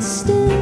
still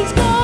He's gone.